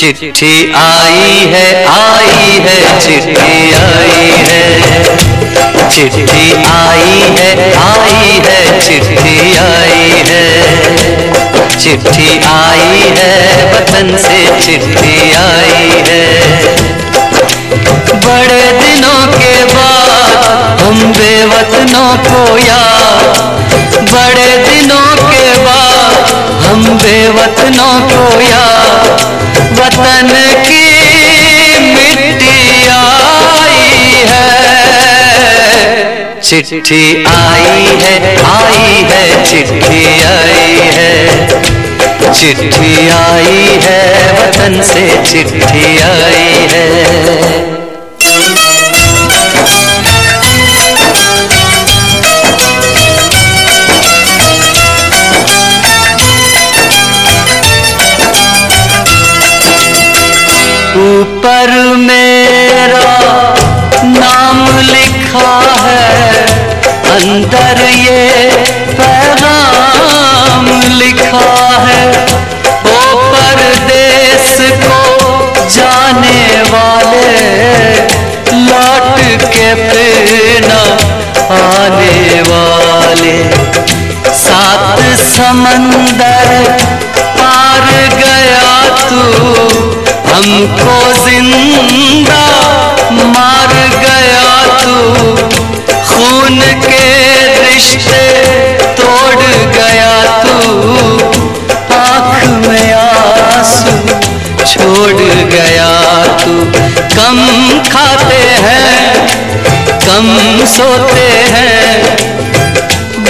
चिट्ठी आई है आई है, चिट्ठी आई है। चिट्ठी आई है आई है, चिट्ठी आई है। चिट्ठी आई है, वतन से चिट्ठी आई है। बड़े दिनों के बाद हम बेवतनों को याद। बड़े दिनों के बाद हम बेवतनों को वतन की मिट्टी आई है। चिट्ठी आई है आई है, चिट्ठी आई है। चिट्ठी आई है, वतन से चिट्ठी आई है। 开。रिश्ते तोड़ गया तू। आँख में आँसू छोड़ गया तू। कम खाते हैं, कम सोते हैं।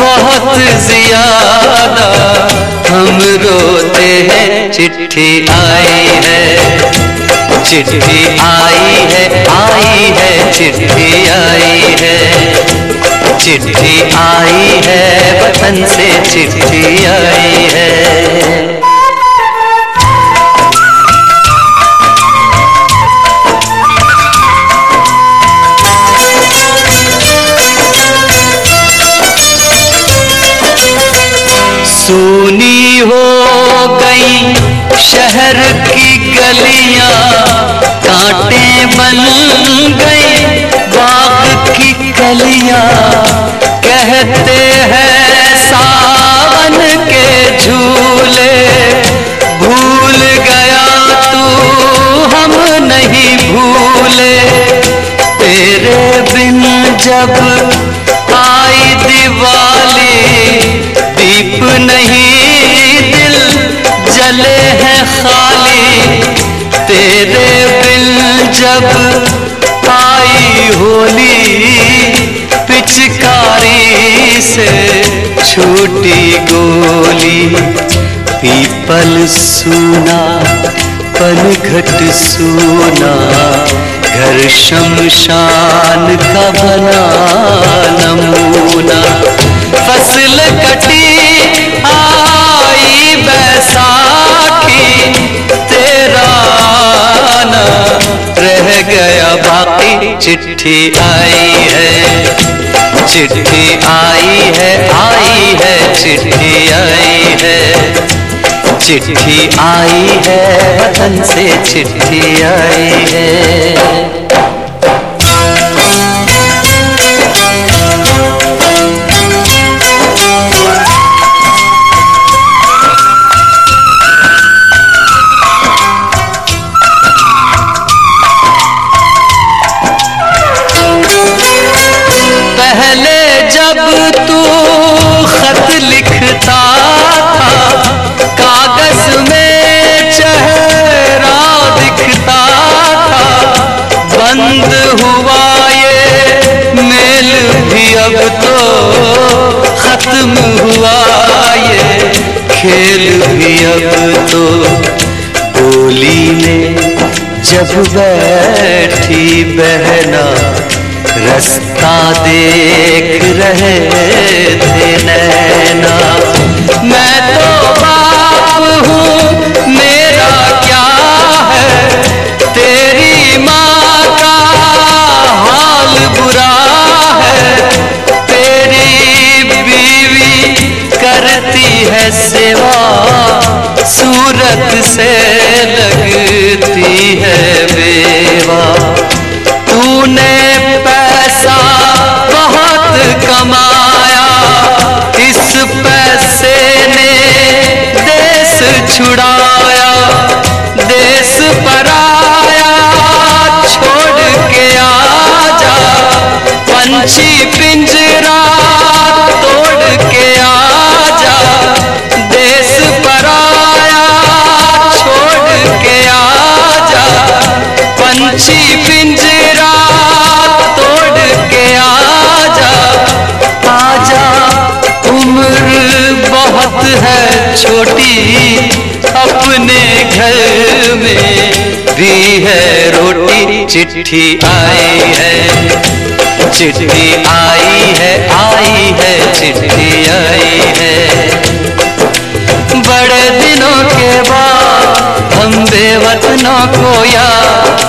बहुत ज़्यादा हम रोते हैं। चिट्ठी आई है, चिट्ठी आई है आई है, चिट्ठी आई है। चिट्ठी आई है वतन से चिट्ठी आई है। सूनी हो गई शहर की गलियाँ, कांटे बन गई बाग की कलियाँ। कहते हैं, सावन के झूले भूल गया तू, हम नहीं भूले। तेरे बिन जब आई दिवाली, दीप नहीं दिल जले हैं खाली। तेरे बिन जब आई होली पिचकारी से छूटी गोली, पीपल सूना, पनघट सूना, घर शमशान का बना नमूना। फ़सल कटी, आई बैसाखी, तेरा आना रह गया बाकी, चिट्ठी आई है। चिट्ठी आई है आई है, चिट्ठी आई है। चिट्ठी आई है, वतन से चिट्ठी आई है। पहले जब तू खत लिखता था, कागज़ में चेहरा दिखता था, बंद हुआ ये मेल भी अब तो खत्म हुआ ये खेल भी अब तो। बोली में जब बैठी बहना रास्ता देख रहे थे नैना। मैं तो बाप हूँ, मेरा क्या है? तेरी माँ का हाल बुरा है। तेरी बीवी करती है सेवा, सूरत से लगती है बेवा। तूने पैसा बहुत कमाया, इस पैसे ने देश छुड़ाया, देश पर आया छोड़ के आजा पंछी पिंजरा छोटी अपने घर में भी है रोटी। चिट्ठी आई है, चिट्ठी आई है आई है, चिट्ठी आई है। बड़े दिनों के बाद हम बेवतनों को याद